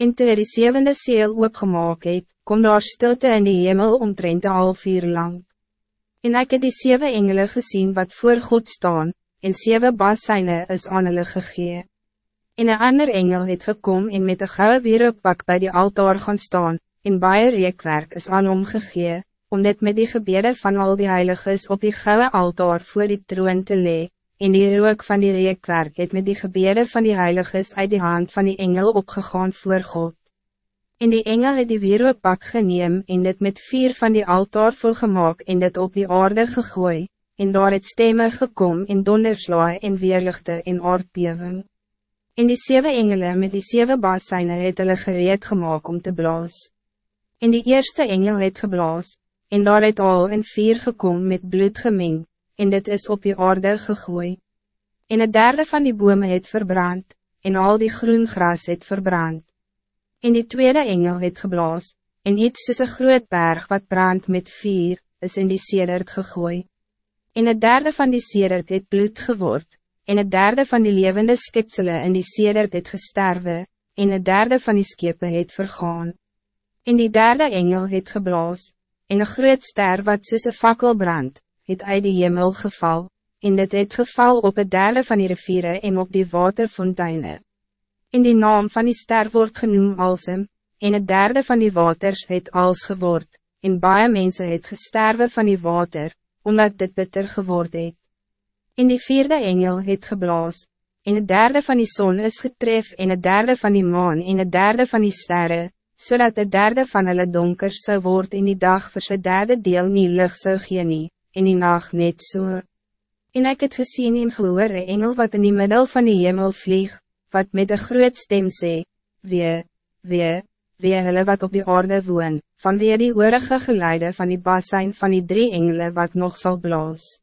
En toe hy die zevende seel oopgemaak het, kom daar stilte in die hemel omtrent een half uur lang. En ek het die zeven engelen gezien wat voor God staan, en zeven basijne is aan hulle gegee. En een ander engel het gekom en met een gouden wierookbak bij die altaar gaan staan, en baie reekwerk is aan hom gegee, om dit met die gebede van al die heiliges op die gouden altaar voor die troon te lee, en die rook van die reekwerk het met die gebede van die heiliges uit die hand van die engel opgegaan voor God. En die engel het die wierookbak geneem en dit met vier van die altaar volgemaak en dit op die aarde gegooi, en daar het stemme gekom en donderslaai en weerlichte en aardbewing. En die zeven engelen met die zeven basijne het hulle gereed gemaakt om te blaas. En die eerste engel het geblaas, en daar het al en vier gekom met bloed gemeng, en dit is op die aarde gegooi. En het derde van die bome het verbrand, en al die groen gras het verbrand. En die tweede engel het geblaas, en iets soos een groot berg wat brand met vier, is in die sedert gegooi. En het derde van die sedert het bloed geword, en het derde van die levende skipselen in die sedert het gesterwe, en het derde van die skepe het vergaan. En die derde engel het geblaas, en een groot ster wat soos een fakkel brand, het uit die hemel geval, en dit het geval op het derde van die riviere en op die waterfonteine. In die naam van die ster wordt genoemd Alsem, en het derde van die waters het als geword, en baie mense het gesterwe van die water, omdat dit bitter geworden het. En die vierde engel het geblaas, en het derde van die zon is getref en het derde van die maan en het derde van die sterren, zodat het derde van hulle donker zou worden in die dag voor sy derde deel nie licht zou gee nie, en die nacht net so. En ik het gezien in gehoor een engel wat in die middel van die hemel vlieg, wat met een groot stem sê, Wee, wee, wee hulle wat op die aarde woon, vanweer die oorige geleide van die basijn van die drie engelen wat nog zal blazen.